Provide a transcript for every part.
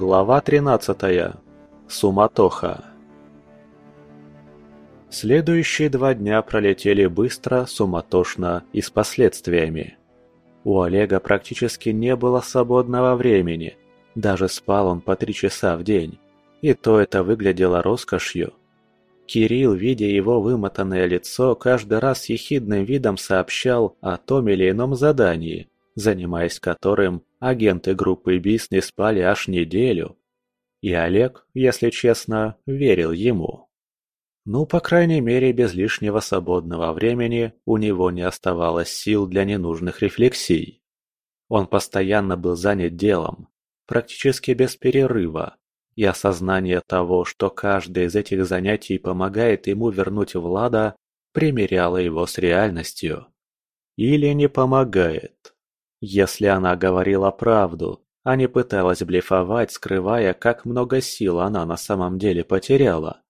Глава 13. Суматоха. Следующие два дня пролетели быстро, суматошно и с последствиями. У Олега практически не было свободного времени, даже спал он по три часа в день, и то это выглядело роскошью. Кирилл, видя его вымотанное лицо, каждый раз с ехидным видом сообщал о том или ином задании, занимаясь которым агенты группы БИС не спали аж неделю. И Олег, если честно, верил ему. Ну, по крайней мере, без лишнего свободного времени у него не оставалось сил для ненужных рефлексий. Он постоянно был занят делом, практически без перерыва, и осознание того, что каждое из этих занятий помогает ему вернуть Влада, примеряло его с реальностью. Или не помогает. Если она говорила правду, а не пыталась блефовать, скрывая, как много сил она на самом деле потеряла.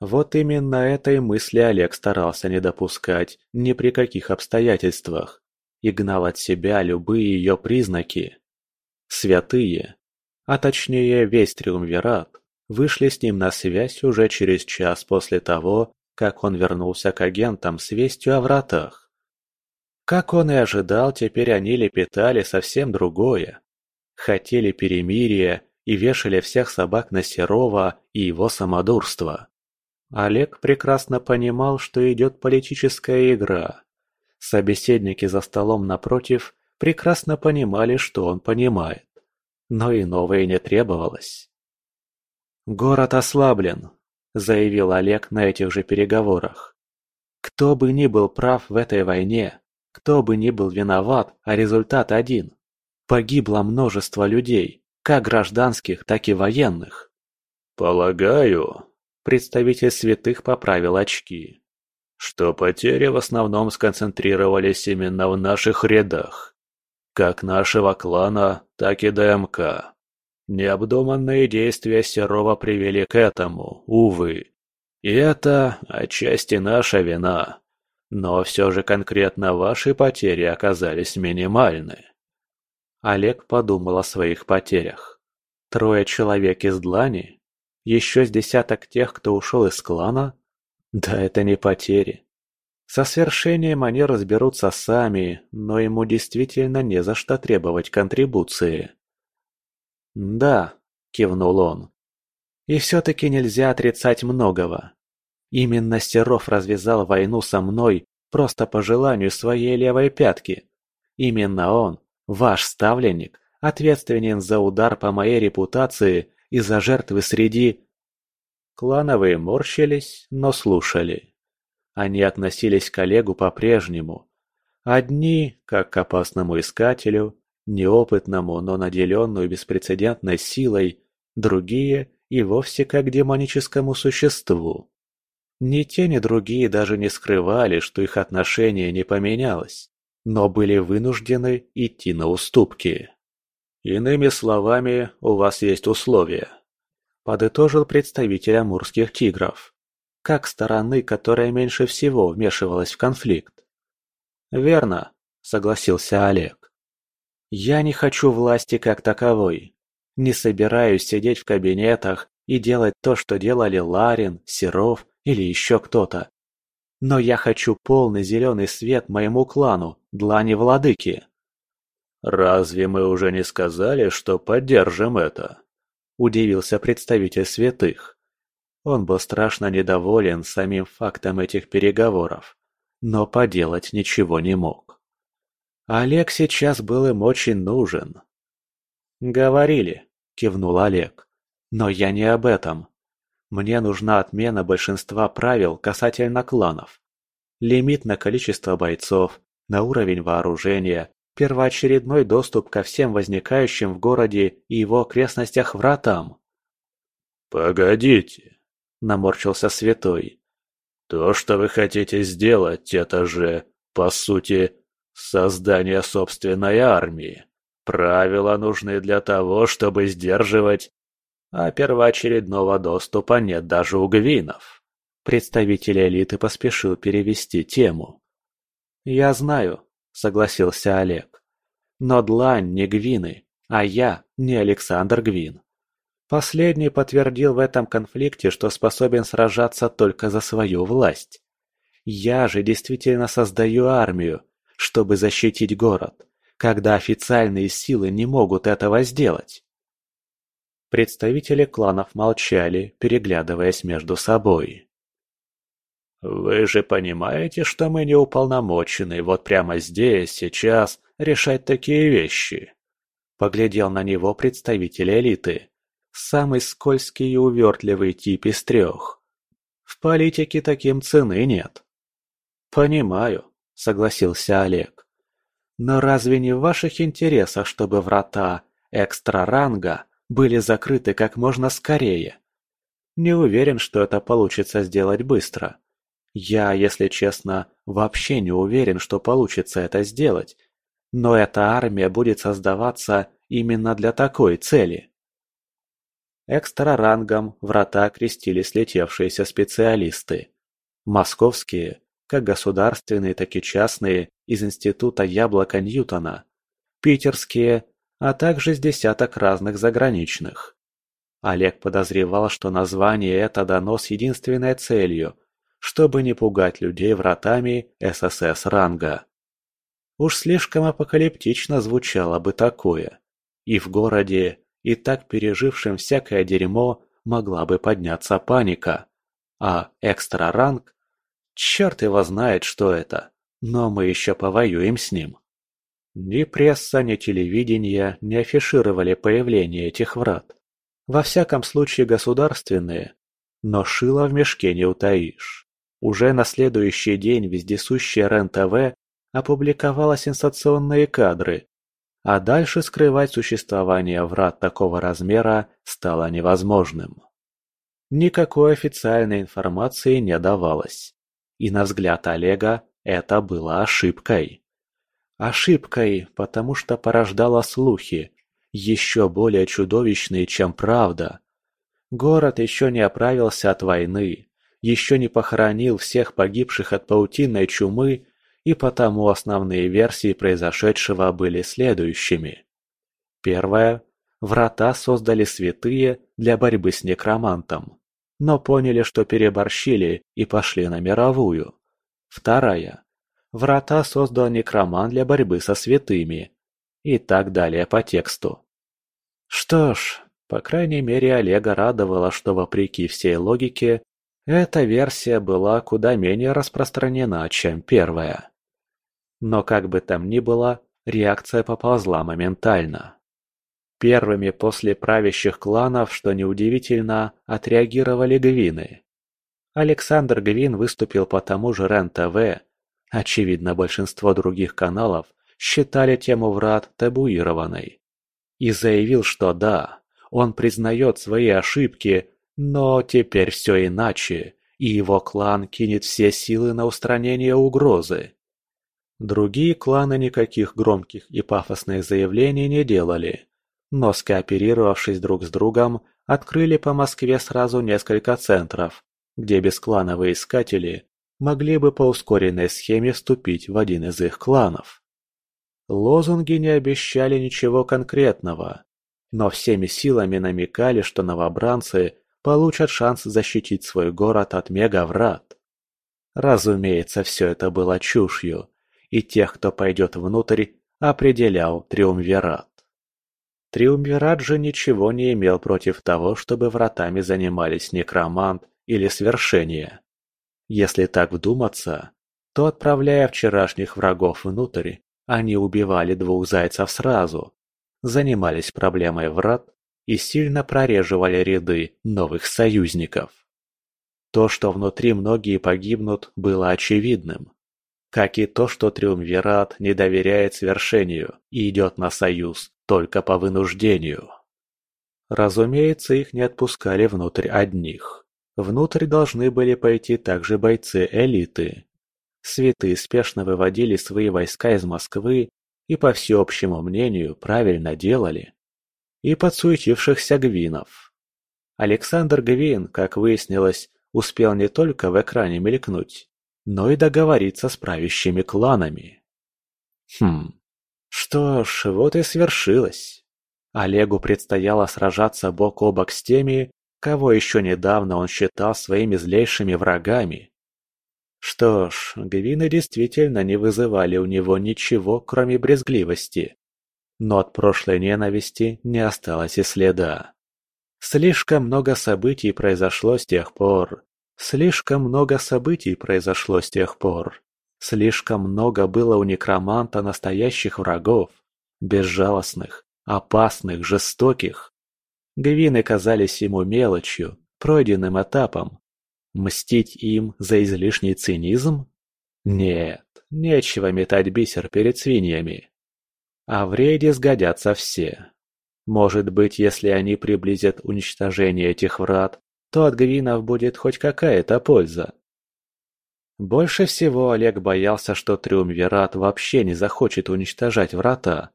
Вот именно этой мысли Олег старался не допускать ни при каких обстоятельствах и гнал от себя любые ее признаки. Святые, а точнее весь Триумвират, вышли с ним на связь уже через час после того, как он вернулся к агентам с вестью о вратах. Как он и ожидал, теперь они лепетали совсем другое. Хотели перемирия и вешали всех собак на Серова и его самодурство. Олег прекрасно понимал, что идет политическая игра. Собеседники за столом напротив прекрасно понимали, что он понимает. Но и не требовалось. «Город ослаблен», – заявил Олег на этих же переговорах. «Кто бы ни был прав в этой войне, кто бы ни был виноват, а результат один. Погибло множество людей, как гражданских, так и военных. «Полагаю», – представитель святых поправил очки, – «что потери в основном сконцентрировались именно в наших рядах. Как нашего клана, так и ДМК. Необдуманные действия Серова привели к этому, увы. И это отчасти наша вина. Но все же конкретно ваши потери оказались минимальны. Олег подумал о своих потерях. Трое человек из Длани? Еще с десяток тех, кто ушел из клана? Да это не потери. Со свершением они разберутся сами, но ему действительно не за что требовать контрибуции. «Да», – кивнул он. «И все-таки нельзя отрицать многого. Именно Серов развязал войну со мной просто по желанию своей левой пятки. Именно он, ваш ставленник, ответственен за удар по моей репутации и за жертвы среди... Клановые морщились, но слушали. Они относились к Олегу по-прежнему. Одни, как к опасному искателю, неопытному, но наделенную беспрецедентной силой, другие и вовсе как демоническому существу. Ни те, ни другие даже не скрывали, что их отношение не поменялось, но были вынуждены идти на уступки. «Иными словами, у вас есть условия», – подытожил представитель амурских тигров, как стороны, которая меньше всего вмешивалась в конфликт. «Верно», – согласился Олег. «Я не хочу власти как таковой. Не собираюсь сидеть в кабинетах и делать то, что делали Ларин, Серов или еще кто-то. Но я хочу полный зеленый свет моему клану, длани владыки. «Разве мы уже не сказали, что поддержим это?» – удивился представитель святых. Он был страшно недоволен самим фактом этих переговоров, но поделать ничего не мог. Олег сейчас был им очень нужен. «Говорили», – кивнул Олег, – «но я не об этом. Мне нужна отмена большинства правил касательно кланов. Лимит на количество бойцов, на уровень вооружения, первоочередной доступ ко всем возникающим в городе и его окрестностях вратам. «Погодите», — наморщился Святой. «То, что вы хотите сделать, это же, по сути, создание собственной армии. Правила нужны для того, чтобы сдерживать а первоочередного доступа нет даже у гвинов. Представитель элиты поспешил перевести тему. «Я знаю», — согласился Олег. «Но длань не гвины, а я не Александр Гвин. Последний подтвердил в этом конфликте, что способен сражаться только за свою власть. Я же действительно создаю армию, чтобы защитить город, когда официальные силы не могут этого сделать. Представители кланов молчали, переглядываясь между собой. «Вы же понимаете, что мы не уполномочены вот прямо здесь, сейчас, решать такие вещи?» Поглядел на него представитель элиты. Самый скользкий и увертливый тип из трех. В политике таким цены нет. «Понимаю», — согласился Олег. «Но разве не в ваших интересах, чтобы врата экстра-ранга были закрыты как можно скорее? Не уверен, что это получится сделать быстро. Я, если честно, вообще не уверен, что получится это сделать. Но эта армия будет создаваться именно для такой цели. Экстра-рангом врата крестили слетевшиеся специалисты. Московские, как государственные, так и частные, из Института Яблока Ньютона. Питерские, а также с десяток разных заграничных. Олег подозревал, что название это дано с единственной целью, чтобы не пугать людей вратами ССС ранга. Уж слишком апокалиптично звучало бы такое. И в городе, и так пережившем всякое дерьмо, могла бы подняться паника. А экстра-ранг? Черт его знает, что это. Но мы еще повоюем с ним. Ни пресса, ни телевидение не афишировали появление этих врат. Во всяком случае государственные. Но шило в мешке не утаишь. Уже на следующий день вездесущая РЕН-ТВ опубликовала сенсационные кадры, а дальше скрывать существование врат такого размера стало невозможным. Никакой официальной информации не давалось. И на взгляд Олега это было ошибкой. Ошибкой, потому что порождало слухи, еще более чудовищные, чем правда. Город еще не оправился от войны, еще не похоронил всех погибших от паутинной чумы и потому основные версии произошедшего были следующими. Первая. Врата создали святые для борьбы с некромантом, но поняли, что переборщили и пошли на мировую. Вторая. Врата создал некромант для борьбы со святыми. И так далее по тексту. Что ж, по крайней мере Олега радовало, что вопреки всей логике, эта версия была куда менее распространена, чем первая. Но как бы там ни было, реакция поползла моментально. Первыми после правящих кланов, что неудивительно, отреагировали гвины. Александр Гвин выступил по тому же РЕН-ТВ. Очевидно, большинство других каналов считали тему врат табуированной. И заявил, что да, он признает свои ошибки, но теперь все иначе, и его клан кинет все силы на устранение угрозы. Другие кланы никаких громких и пафосных заявлений не делали, но скооперировавшись друг с другом, открыли по Москве сразу несколько центров, где бесклановые искатели могли бы по ускоренной схеме вступить в один из их кланов. Лозунги не обещали ничего конкретного, но всеми силами намекали, что новобранцы получат шанс защитить свой город от мегаврат. Разумеется, все это было чушью, и тех, кто пойдет внутрь, определял Триумвират. Триумвират же ничего не имел против того, чтобы вратами занимались некромант или свершение. Если так вдуматься, то, отправляя вчерашних врагов внутрь, они убивали двух зайцев сразу, занимались проблемой врат и сильно прореживали ряды новых союзников. То, что внутри многие погибнут, было очевидным. Как и то, что Триумвират не доверяет свершению и идет на союз только по вынуждению. Разумеется, их не отпускали внутрь одних. Внутрь должны были пойти также бойцы элиты. Святые спешно выводили свои войска из Москвы и, по всеобщему мнению, правильно делали. И подсуетившихся гвинов. Александр Гвин, как выяснилось, успел не только в экране мелькнуть, но и договориться с правящими кланами. Хм, что ж, вот и свершилось. Олегу предстояло сражаться бок о бок с теми, кого еще недавно он считал своими злейшими врагами. Что ж, гвины действительно не вызывали у него ничего, кроме брезгливости. Но от прошлой ненависти не осталось и следа. Слишком много событий произошло с тех пор. Слишком много событий произошло с тех пор. Слишком много было у некроманта настоящих врагов. Безжалостных, опасных, жестоких. Гвины казались ему мелочью, пройденным этапом. Мстить им за излишний цинизм? Нет, нечего метать бисер перед свиньями. А в рейде сгодятся все. Может быть, если они приблизят уничтожение этих врат, то от гвинов будет хоть какая-то польза. Больше всего Олег боялся, что Триумвират вообще не захочет уничтожать врата.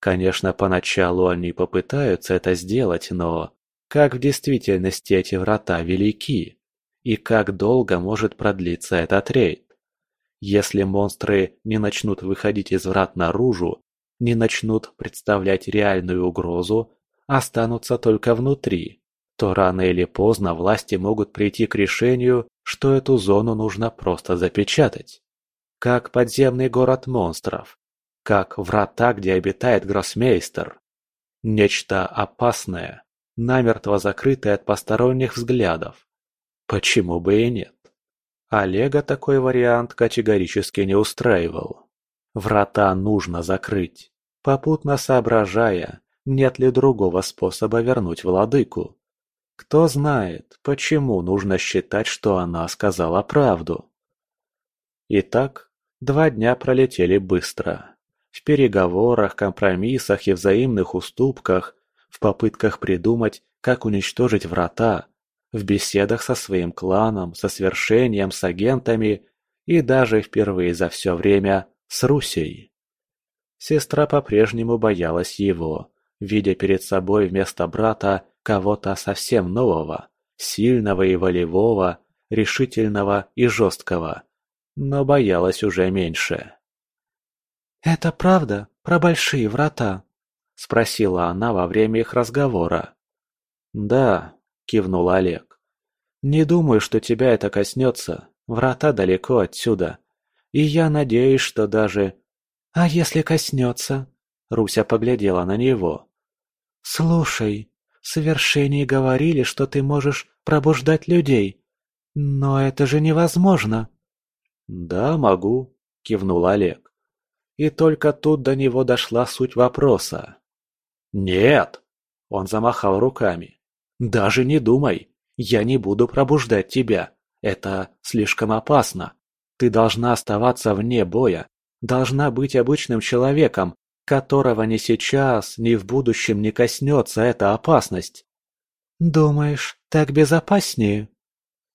Конечно, поначалу они попытаются это сделать, но как в действительности эти врата велики? И как долго может продлиться этот рейд? Если монстры не начнут выходить из врат наружу, не начнут представлять реальную угрозу, останутся только внутри, то рано или поздно власти могут прийти к решению, что эту зону нужно просто запечатать. Как подземный город монстров, как врата, где обитает гроссмейстер. Нечто опасное, намертво закрытое от посторонних взглядов. Почему бы и нет? Олега такой вариант категорически не устраивал. Врата нужно закрыть, попутно соображая, нет ли другого способа вернуть владыку. Кто знает, почему нужно считать, что она сказала правду. Итак, два дня пролетели быстро. В переговорах, компромиссах и взаимных уступках, в попытках придумать, как уничтожить врата, в беседах со своим кланом, со свершением, с агентами и даже впервые за все время с Русей. Сестра по-прежнему боялась его, видя перед собой вместо брата кого-то совсем нового, сильного и волевого, решительного и жесткого, но боялась уже меньше. «Это правда про большие врата?» – спросила она во время их разговора. «Да», – кивнул Олег. «Не думаю, что тебя это коснется. Врата далеко отсюда. И я надеюсь, что даже...» «А если коснется?» Руся поглядела на него. «Слушай, совершении говорили, что ты можешь пробуждать людей. Но это же невозможно!» «Да, могу», — кивнул Олег. И только тут до него дошла суть вопроса. «Нет!» — он замахал руками. «Даже не думай! Я не буду пробуждать тебя. Это слишком опасно. Ты должна оставаться вне боя, должна быть обычным человеком, которого ни сейчас, ни в будущем не коснется эта опасность. «Думаешь, так безопаснее?»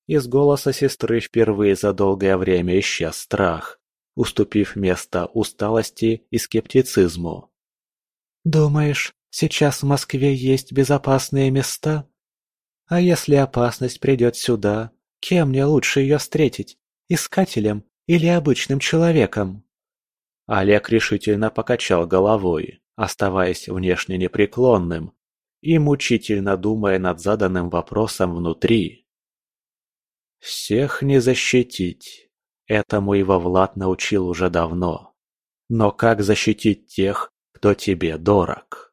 Из голоса сестры впервые за долгое время исчез страх, уступив место усталости и скептицизму. «Думаешь, сейчас в Москве есть безопасные места? А если опасность придет сюда, кем мне лучше ее встретить? Искателем или обычным человеком?» Олег решительно покачал головой, оставаясь внешне непреклонным и мучительно думая над заданным вопросом внутри. «Всех не защитить. Этому его Влад научил уже давно. Но как защитить тех, кто тебе дорог?»